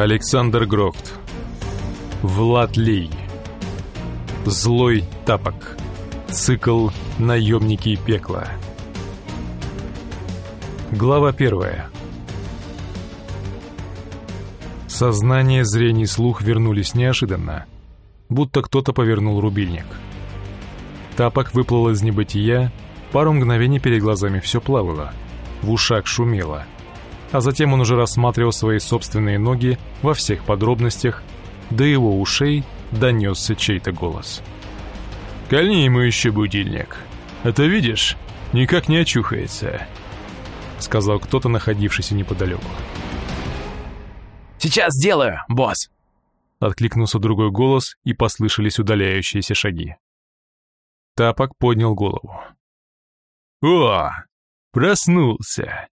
Александр Грохт Влад Лей. Злой тапок. Цикл «Наемники пекла» Глава первая. Сознание, зрение и слух вернулись неожиданно, будто кто-то повернул рубильник. Тапок выплыл из небытия, пару мгновений перед глазами все плавало, в ушах шумело — а затем он уже рассматривал свои собственные ноги во всех подробностях, до его ушей донесся чей-то голос. «Кольни ему еще будильник, а то, видишь, никак не очухается», — сказал кто-то, находившийся неподалеку. «Сейчас сделаю, босс!» Откликнулся другой голос, и послышались удаляющиеся шаги. Тапок поднял голову. «О, проснулся!»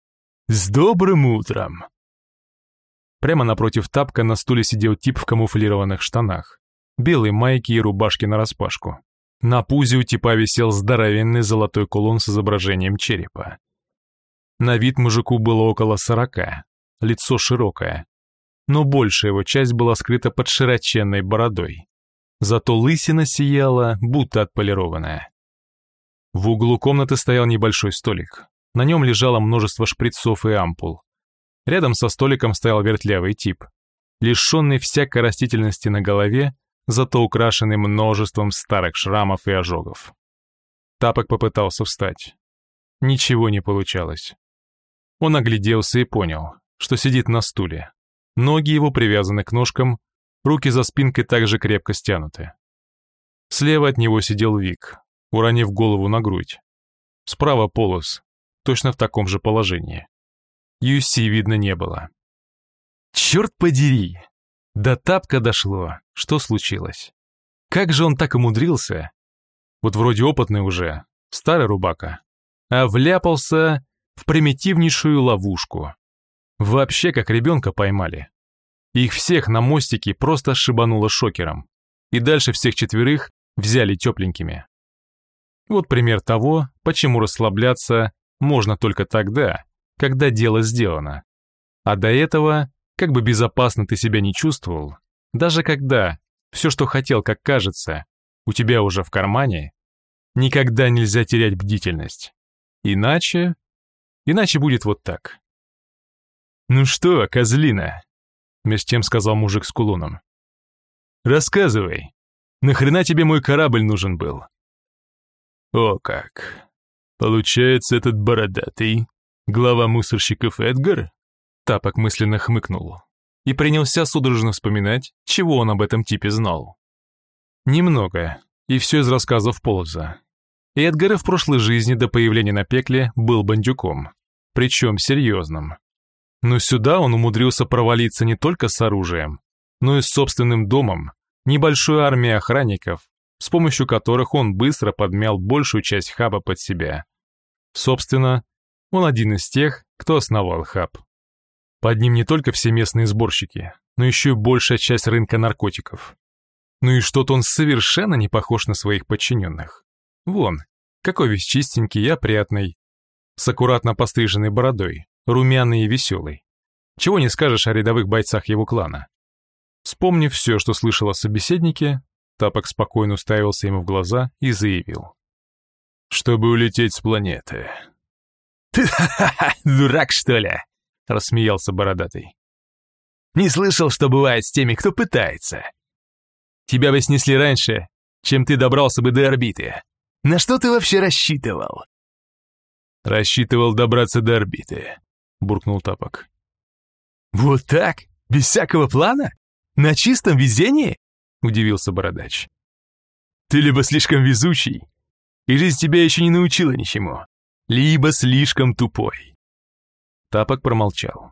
«С добрым утром!» Прямо напротив тапка на стуле сидел тип в камуфлированных штанах, белой майке и рубашке нараспашку. На пузе у типа висел здоровенный золотой кулон с изображением черепа. На вид мужику было около сорока, лицо широкое, но большая его часть была скрыта под широченной бородой. Зато лысина сияла, будто отполированная. В углу комнаты стоял небольшой столик, на нем лежало множество шприцов и ампул. Рядом со столиком стоял вертлявый тип, лишенный всякой растительности на голове, зато украшенный множеством старых шрамов и ожогов. Тапок попытался встать. Ничего не получалось. Он огляделся и понял, что сидит на стуле. Ноги его привязаны к ножкам, руки за спинкой также крепко стянуты. Слева от него сидел Вик, уронив голову на грудь. Справа Полос, точно в таком же положении. Юси видно не было. Черт подери! До тапка дошло. Что случилось? Как же он так умудрился? Вот вроде опытный уже, старый рубака, а вляпался в примитивнейшую ловушку. Вообще как ребенка поймали. Их всех на мостике просто шибануло шокером. И дальше всех четверых взяли тепленькими. Вот пример того, почему расслабляться можно только тогда, когда дело сделано. А до этого, как бы безопасно ты себя не чувствовал, даже когда все, что хотел, как кажется, у тебя уже в кармане, никогда нельзя терять бдительность. Иначе... Иначе будет вот так. «Ну что, козлина?» — меж тем сказал мужик с кулоном. «Рассказывай, нахрена тебе мой корабль нужен был?» «О как! Получается, этот бородатый, глава мусорщиков Эдгар? Тапок мысленно хмыкнул и принялся судорожно вспоминать, чего он об этом типе знал. Немного, и все из рассказов Полоза. Эдгар в прошлой жизни до появления на пекле был бандюком, причем серьезным. Но сюда он умудрился провалиться не только с оружием, но и с собственным домом, небольшой армией охранников, с помощью которых он быстро подмял большую часть хаба под себя. Собственно, он один из тех, кто основал хаб. Под ним не только все местные сборщики, но еще и большая часть рынка наркотиков. Ну и что-то он совершенно не похож на своих подчиненных. Вон, какой весь чистенький и опрятный, с аккуратно постриженной бородой, румяный и веселый. Чего не скажешь о рядовых бойцах его клана. Вспомнив все, что слышал о собеседнике, Тапок спокойно уставился ему в глаза и заявил чтобы улететь с планеты. «Ты дурак, что ли?» — рассмеялся Бородатый. «Не слышал, что бывает с теми, кто пытается. Тебя бы снесли раньше, чем ты добрался бы до орбиты. На что ты вообще рассчитывал?» «Рассчитывал добраться до орбиты», — буркнул Тапок. «Вот так? Без всякого плана? На чистом везении?» — удивился Бородач. «Ты либо слишком везучий, и жизнь тебя еще не научила ничему, либо слишком тупой. Тапок промолчал.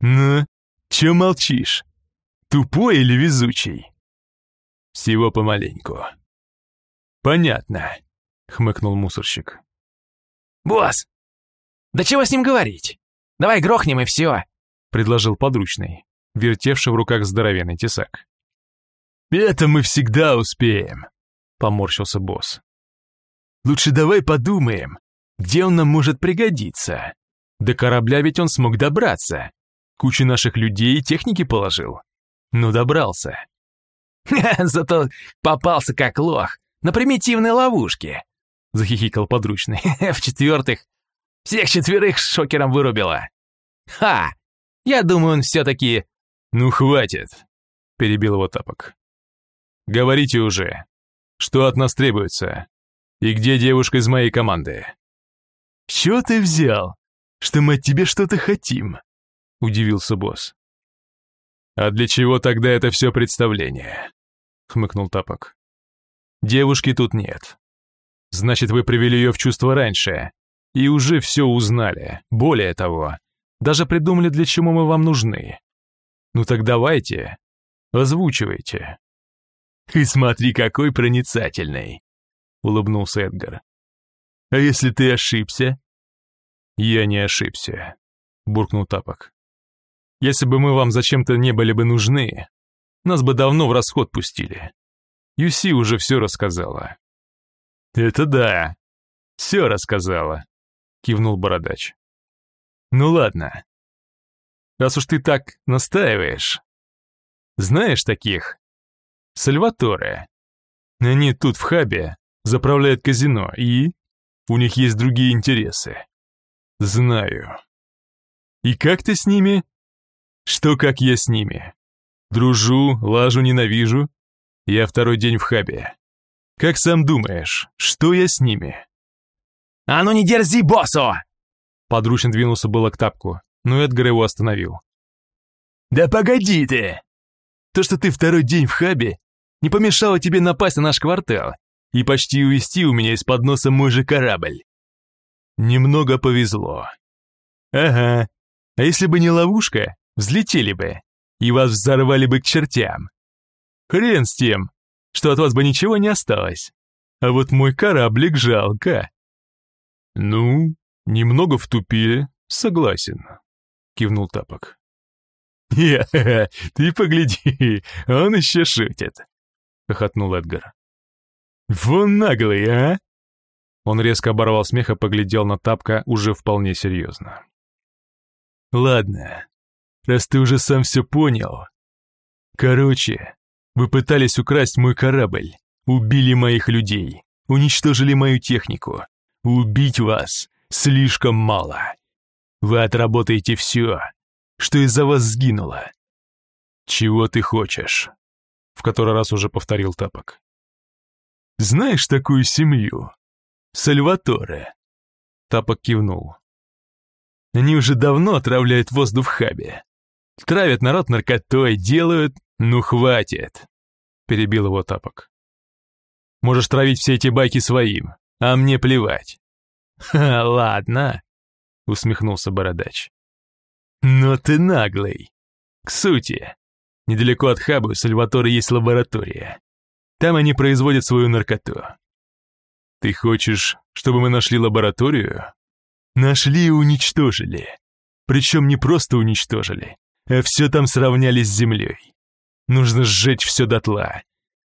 «Ну, че молчишь? Тупой или везучий?» «Всего помаленьку». «Понятно», — хмыкнул мусорщик. «Босс, да чего с ним говорить? Давай грохнем и все», — предложил подручный, вертевший в руках здоровенный тесак. «Это мы всегда успеем», — поморщился босс. Лучше давай подумаем, где он нам может пригодиться. До корабля ведь он смог добраться. Кучу наших людей и техники положил. Ну, добрался. Зато попался как лох на примитивной ловушке, захихикал подручный. В-четвертых, всех четверых шокером вырубило. Ха! Я думаю, он все-таки... Ну, хватит, перебил его тапок. Говорите уже, что от нас требуется? И где девушка из моей команды? Чё ты взял? Что мы от тебя что-то хотим? Удивился босс. А для чего тогда это все представление? Хмыкнул Тапок. Девушки тут нет. Значит, вы привели ее в чувство раньше и уже все узнали. Более того, даже придумали, для чего мы вам нужны. Ну так давайте, озвучивайте. И смотри, какой проницательный, улыбнулся Эдгар. А если ты ошибся? Я не ошибся, буркнул Тапок. Если бы мы вам зачем-то не были бы нужны, нас бы давно в расход пустили. Юси уже все рассказала. Это да, все рассказала, кивнул Бородач. Ну ладно. Раз уж ты так настаиваешь. Знаешь таких? Сальваторе. Они тут в хабе заправляют казино и... У них есть другие интересы. Знаю. И как ты с ними? Что как я с ними? Дружу, лажу, ненавижу. Я второй день в хабе. Как сам думаешь, что я с ними? «А ну не дерзи, боссу!» Подручно двинулся было к тапку, но Эдгар его остановил. «Да погоди ты! То, что ты второй день в хабе, не помешало тебе напасть на наш квартал и почти увести у меня из-под носа мой же корабль. Немного повезло. Ага, а если бы не ловушка, взлетели бы, и вас взорвали бы к чертям. Хрен с тем, что от вас бы ничего не осталось. А вот мой кораблик жалко. Ну, немного втупили, согласен, кивнул Тапок. «Я, ты погляди, он еще шутит», — хохотнул Эдгар. «Вон наглый, а?» Он резко оборвал смех и поглядел на Тапка уже вполне серьезно. «Ладно, раз ты уже сам все понял. Короче, вы пытались украсть мой корабль, убили моих людей, уничтожили мою технику. Убить вас слишком мало. Вы отработаете все, что из-за вас сгинуло. Чего ты хочешь? В который раз уже повторил Тапок. Знаешь такую семью? Сальваторе. Тапок кивнул. Они уже давно отравляют воздух в хабе. Травят народ наркотой, делают... Ну хватит, перебил его Тапок. Можешь травить все эти байки своим, а мне плевать. Ха, ладно, усмехнулся Бородач. Но ты наглый. К сути, недалеко от хаба у Сальваторе есть лаборатория. Там они производят свою наркоту. Ты хочешь, чтобы мы нашли лабораторию? Нашли и уничтожили. Причем не просто уничтожили, а все там сравняли с землей. Нужно сжечь все дотла,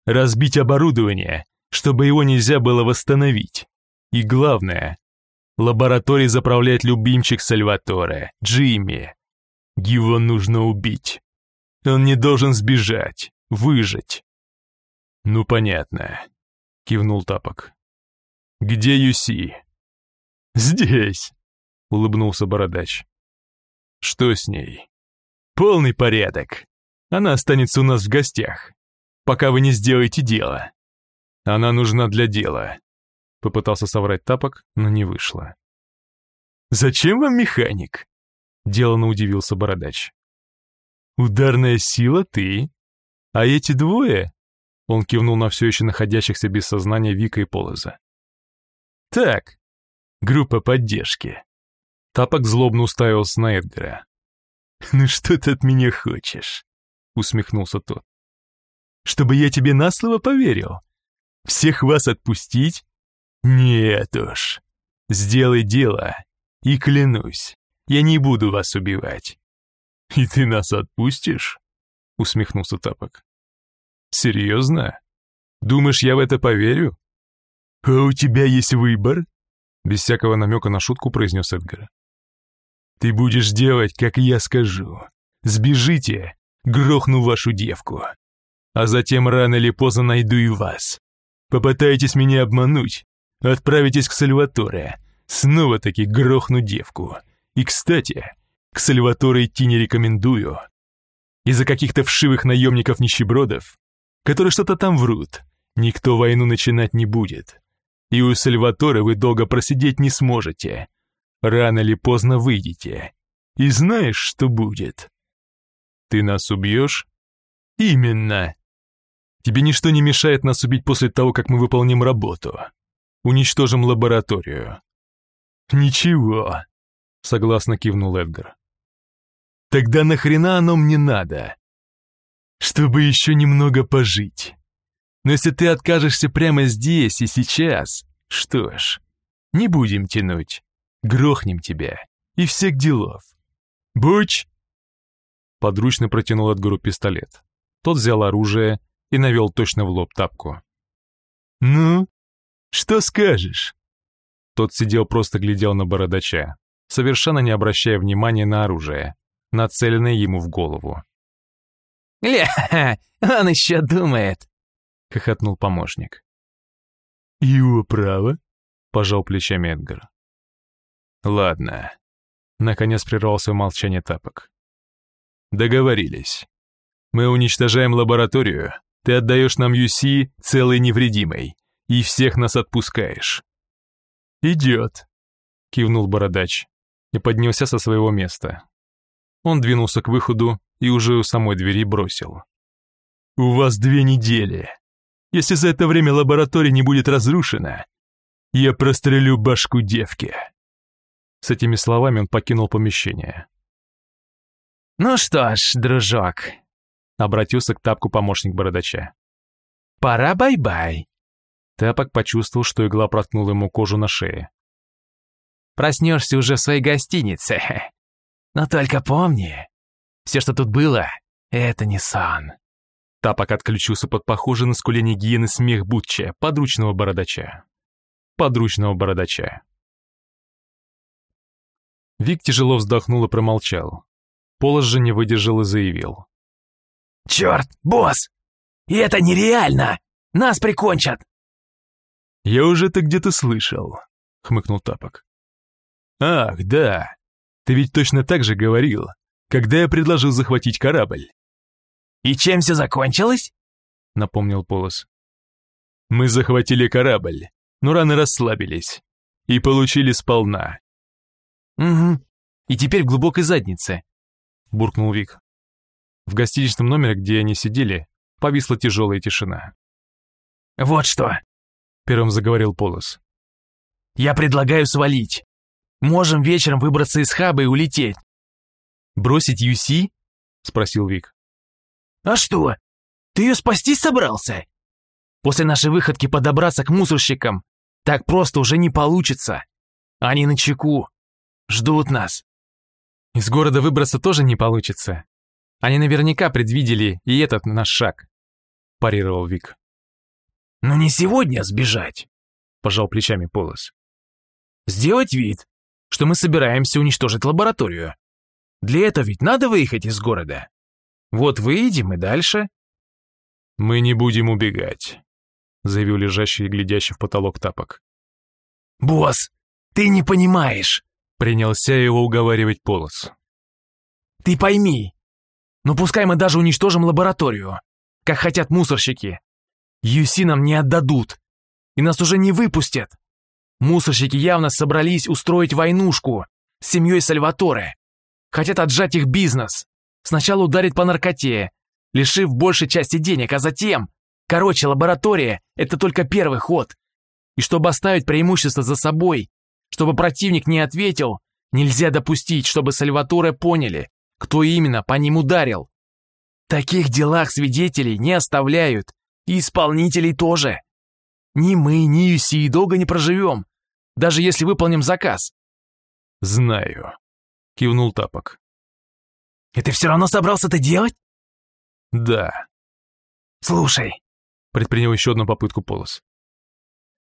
разбить оборудование, чтобы его нельзя было восстановить. И главное, лабораторией заправляет любимчик Сальваторе, Джимми. Его нужно убить. Он не должен сбежать, выжить. Ну понятно, кивнул Тапок. Где Юси? Здесь, улыбнулся Бородач. Что с ней? Полный порядок. Она останется у нас в гостях, пока вы не сделаете дело. Она нужна для дела. Попытался соврать тапок, но не вышло. «Зачем вам механик?» Делано удивился Бородач. «Ударная сила ты, а эти двое...» Он кивнул на все еще находящихся без сознания Вика и Полоза. «Так, группа поддержки». Тапок злобно уставился на Эдгара. «Ну что ты от меня хочешь?» усмехнулся тот. «Чтобы я тебе на слово поверил? Всех вас отпустить? Нет уж. Сделай дело, и клянусь, я не буду вас убивать». «И ты нас отпустишь?» усмехнулся Тапок. «Серьезно? Думаешь, я в это поверю?» «А у тебя есть выбор?» Без всякого намека на шутку произнес Эдгар. Ты будешь делать, как я скажу. Сбежите, грохну вашу девку. А затем рано или поздно найду и вас. Попытаетесь меня обмануть, отправитесь к Сальваторе, снова-таки грохну девку. И, кстати, к Сальваторе идти не рекомендую. Из-за каких-то вшивых наемников-нищебродов, которые что-то там врут, никто войну начинать не будет. И у Сальваторе вы долго просидеть не сможете. Рано или поздно выйдете. И знаешь, что будет? Ты нас убьешь? Именно. Тебе ничто не мешает нас убить после того, как мы выполним работу. Уничтожим лабораторию. Ничего, согласно кивнул Эдгар. Тогда нахрена оно мне надо? Чтобы еще немного пожить. Но если ты откажешься прямо здесь и сейчас, что ж, не будем тянуть. Грохнем тебя. И всех делов. Буч! Подручно протянул Эдгару пистолет. Тот взял оружие и навел точно в лоб тапку. «Ну, что скажешь?» Тот сидел просто глядел на бородача, совершенно не обращая внимания на оружие, нацеленное ему в голову. «Ля, он еще думает!» — хохотнул помощник. «Его право?» — пожал плечами Эдгар. «Ладно». Наконец прервался молчание тапок. «Договорились. Мы уничтожаем лабораторию, ты отдаешь нам Юси целой невредимой и всех нас отпускаешь». «Идет», — кивнул бородач и поднялся со своего места. Он двинулся к выходу и уже у самой двери бросил. «У вас две недели. Если за это время лаборатория не будет разрушена, я прострелю башку девки». С этими словами он покинул помещение. «Ну что ж, дружок», — обратился к тапку помощник бородача. «Пора бай-бай». Тапок почувствовал, что игла проткнула ему кожу на шее. «Проснешься уже в своей гостинице. Но только помни, все, что тут было, это не сон». Тапок отключился под похожий на скуление гиены смех Бутча, подручного бородача. Подручного бородача. Вик тяжело вздохнул и промолчал. Полос же не выдержал и заявил. «Черт, босс! И это нереально! Нас прикончат!» «Я уже это где-то слышал», — хмыкнул Тапок. «Ах, да, ты ведь точно так же говорил, когда я предложил захватить корабль». «И чем все закончилось?» — напомнил Полос. «Мы захватили корабль, но рано расслабились и получили сполна. «Угу. И теперь в глубокой заднице», — буркнул Вик. В гостиничном номере, где они сидели, повисла тяжелая тишина. «Вот что», — первым заговорил Полос. «Я предлагаю свалить. Можем вечером выбраться из хаба и улететь». «Бросить Юси?» — спросил Вик. «А что? Ты ее спасти собрался? После нашей выходки подобраться к мусорщикам так просто уже не получится. Они на чеку. Ждут нас. Из города выбраться тоже не получится. Они наверняка предвидели и этот наш шаг, парировал Вик. Но не сегодня сбежать, пожал плечами Полос. Сделать вид, что мы собираемся уничтожить лабораторию. Для этого ведь надо выехать из города. Вот выйдем и дальше. Мы не будем убегать, заявил лежащий и глядящий в потолок тапок. Босс, ты не понимаешь, Принялся его уговаривать Полос. «Ты пойми, ну пускай мы даже уничтожим лабораторию, как хотят мусорщики. Юси нам не отдадут, и нас уже не выпустят. Мусорщики явно собрались устроить войнушку с семьей Сальваторе. Хотят отжать их бизнес. Сначала ударить по наркоте, лишив большей части денег, а затем... Короче, лаборатория — это только первый ход. И чтобы оставить преимущество за собой, чтобы противник не ответил, нельзя допустить, чтобы Сальваторе поняли, кто именно по ним ударил. Таких делах свидетелей не оставляют, и исполнителей тоже. Ни мы, ни Юси долго не проживем, даже если выполним заказ. «Знаю», — кивнул Тапок. «И ты все равно собрался это делать?» «Да». «Слушай», — предпринял еще одну попытку Полос.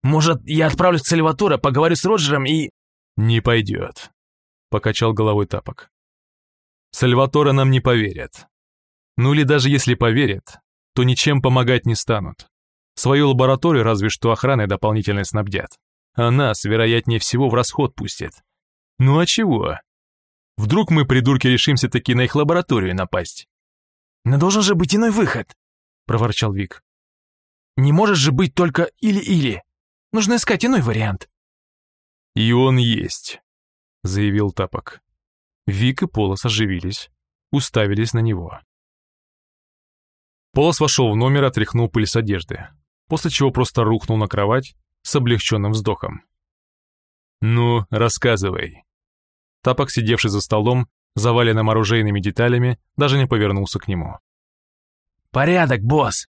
Может, я отправлюсь к Сальваторе, поговорю с Роджером и...» «Не пойдет», — покачал головой тапок. Сальватора нам не поверят. Ну или даже если поверят, то ничем помогать не станут. Свою лабораторию разве что охраной дополнительно снабдят. А нас, вероятнее всего, в расход пустят. Ну а чего? Вдруг мы, придурки, решимся таки на их лабораторию напасть? «Но должен же быть иной выход», — проворчал Вик. «Не может же быть только или-или. Нужно искать иной вариант». «И он есть», — заявил Тапок. Вик и Полос оживились, уставились на него. Полос вошел в номер, отряхнул пыль с одежды, после чего просто рухнул на кровать с облегченным вздохом. «Ну, рассказывай». Тапок, сидевший за столом, заваленным оружейными деталями, даже не повернулся к нему. «Порядок, босс!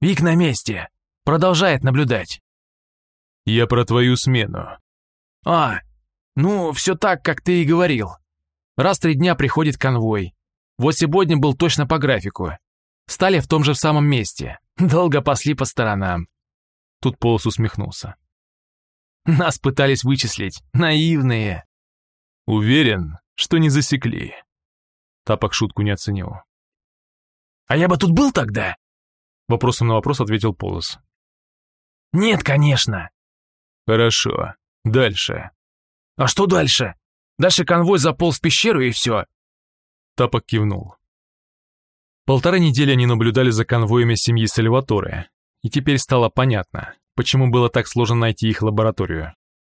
Вик на месте! Продолжает наблюдать!» «Я про твою смену». «А, ну, все так, как ты и говорил. Раз в три дня приходит конвой. Вот сегодня был точно по графику. Стали в том же самом месте. Долго пасли по сторонам. Тут Полос усмехнулся. Нас пытались вычислить. Наивные. Уверен, что не засекли. Тапок шутку не оценил. «А я бы тут был тогда?» Вопросом на вопрос ответил Полос. «Нет, конечно». «Хорошо. Дальше». «А что дальше? Дальше конвой заполз в пещеру и все». Тапок кивнул. Полторы недели они наблюдали за конвоями семьи Сальваторе, и теперь стало понятно, почему было так сложно найти их лабораторию.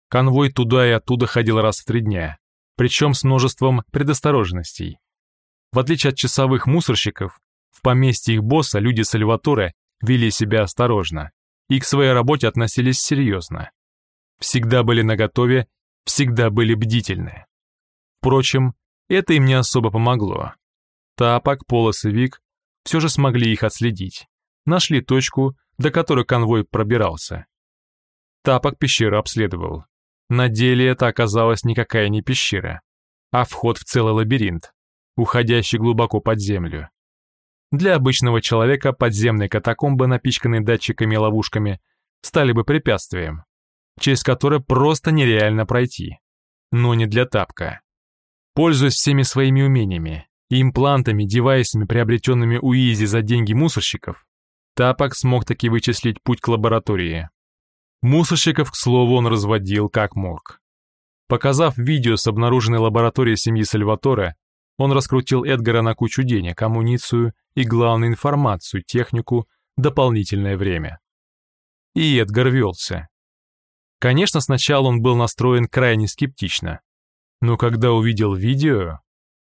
Конвой туда и оттуда ходил раз в три дня, причем с множеством предосторожностей. В отличие от часовых мусорщиков, в поместье их босса люди Сальваторе вели себя осторожно и к своей работе относились серьезно. Всегда были наготове, всегда были бдительны. Впрочем, это им не особо помогло. Тапок, Полос и Вик все же смогли их отследить. Нашли точку, до которой конвой пробирался. Тапок пещеру обследовал. На деле это оказалась никакая не пещера, а вход в целый лабиринт, уходящий глубоко под землю. Для обычного человека подземные катакомбы, напичканные датчиками и ловушками, стали бы препятствием, через которое просто нереально пройти. Но не для тапка. Пользуясь всеми своими умениями, имплантами, девайсами, приобретенными у Изи за деньги мусорщиков, Тапок смог таки вычислить путь к лаборатории. Мусорщиков, к слову, он разводил как мог. Показав видео с обнаруженной лабораторией семьи Сальваторе, он раскрутил Эдгара на кучу денег, амуницию и, главную информацию, технику, дополнительное время. И Эдгар велся. Конечно, сначала он был настроен крайне скептично, но когда увидел видео,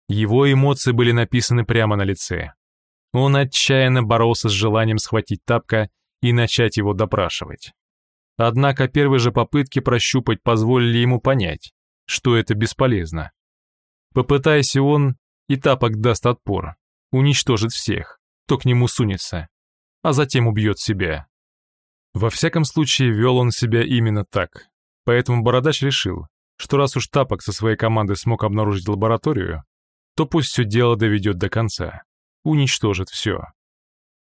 его эмоции были написаны прямо на лице. Он отчаянно боролся с желанием схватить тапка и начать его допрашивать. Однако первые же попытки прощупать позволили ему понять, что это бесполезно. Попытайся он, и тапок даст отпор, уничтожит всех, кто к нему сунется, а затем убьет себя. Во всяком случае, вел он себя именно так, поэтому Бородач решил, что раз уж Тапок со своей командой смог обнаружить лабораторию, то пусть все дело доведет до конца, уничтожит все.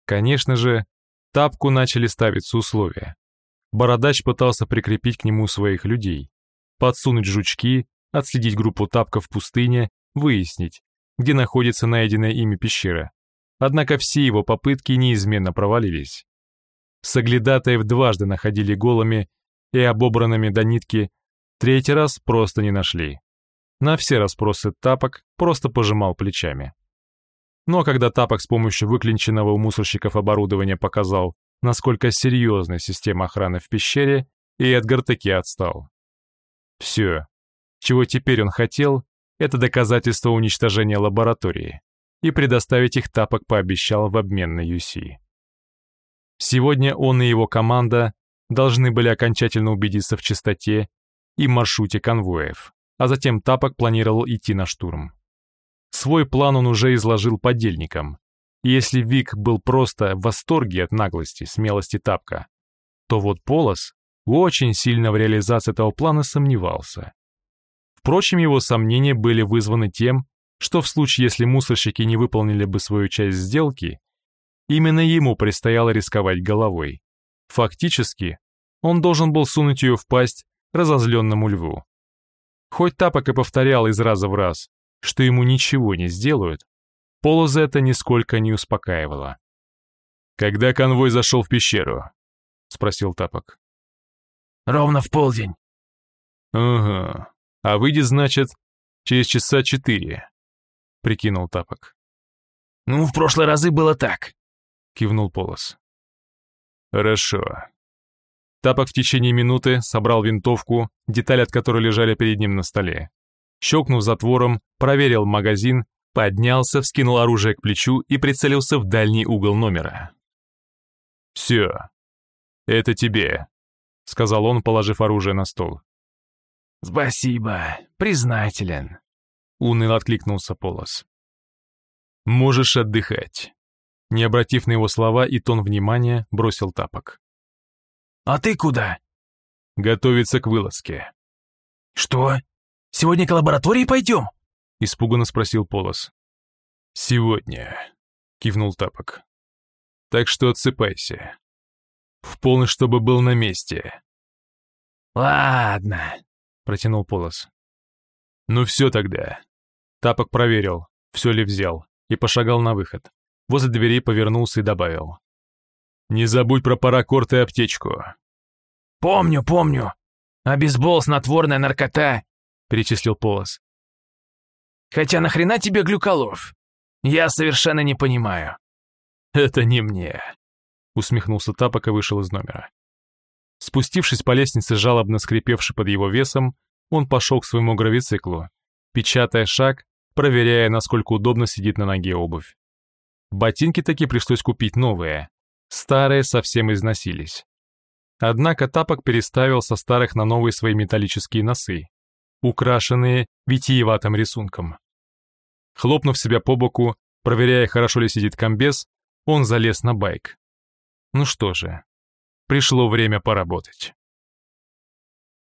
Конечно же, Тапку начали ставиться условия. Бородач пытался прикрепить к нему своих людей, подсунуть жучки, отследить группу Тапка в пустыне, выяснить, где находится найденная ими пещера. Однако все его попытки неизменно провалились. Соглядатаев дважды находили голыми и обобранными до нитки, третий раз просто не нашли. На все расспросы Тапок просто пожимал плечами. Но когда Тапок с помощью выклинченного у мусорщиков оборудования показал, насколько серьезная система охраны в пещере, и Эдгар таки отстал. Все, чего теперь он хотел, это доказательство уничтожения лаборатории, и предоставить их Тапок пообещал в обмен на Юси. Сегодня он и его команда должны были окончательно убедиться в чистоте и маршруте конвоев а затем Тапок планировал идти на штурм. Свой план он уже изложил подельникам. Если Вик был просто в восторге от наглости, смелости Тапка, то вот Полос очень сильно в реализации этого плана сомневался. Впрочем, его сомнения были вызваны тем, что в случае, если мусорщики не выполнили бы свою часть сделки, именно ему предстояло рисковать головой. Фактически, он должен был сунуть ее в пасть разозленному льву. Хоть Тапок и повторял из раза в раз, что ему ничего не сделают, Полоза это нисколько не успокаивало. «Когда конвой зашел в пещеру?» — спросил Тапок. «Ровно в полдень». «Ага. А выйдет, значит, через часа четыре», — прикинул Тапок. «Ну, в прошлые разы было так», — кивнул Полос. «Хорошо». Тапок в течение минуты собрал винтовку, детали от которой лежали перед ним на столе. Щелкнув затвором, проверил магазин, поднялся, вскинул оружие к плечу и прицелился в дальний угол номера. «Все. Это тебе», — сказал он, положив оружие на стол. «Спасибо, признателен», — уныло откликнулся Полос. «Можешь отдыхать», — не обратив на его слова и тон внимания, бросил тапок. «А ты куда?» «Готовиться к вылазке». «Что? Сегодня к лаборатории пойдем?» — испуганно спросил Полос. «Сегодня», — кивнул тапок. «Так что отсыпайся. В полночь, чтобы был на месте». «Ладно», — протянул Полос. «Ну все тогда». Тапок проверил, все ли взял, и пошагал на выход. Возле двери повернулся и добавил. «Не забудь про паракорд и аптечку». «Помню, помню. А бейсбол, снотворная наркота», — перечислил Полос. «Хотя нахрена тебе глюколов? Я совершенно не понимаю». «Это не мне», — усмехнулся Тапок и вышел из номера. Спустившись по лестнице, жалобно скрипевший под его весом, он пошел к своему гравициклу, печатая шаг проверяя, насколько удобно сидит на ноге обувь. Ботинки таки пришлось купить новые, старые совсем износились. Однако тапок переставил со старых на новые свои металлические носы, украшенные витиеватым рисунком. Хлопнув себя по боку, проверяя, хорошо ли сидит комбез, он залез на байк. Ну что же, пришло время поработать.